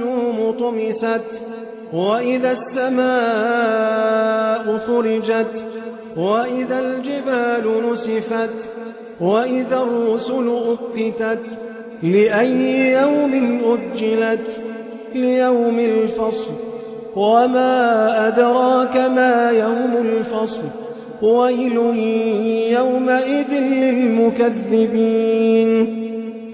النجوم طمست وإذا السماء فرجت وإذا الجبال نسفت وإذا الرسل أقتت لأي يوم أجلت؟ ليوم الفصل. وما أدراك ما يوم الفصل؟ ويل يومئذ للمكذبين.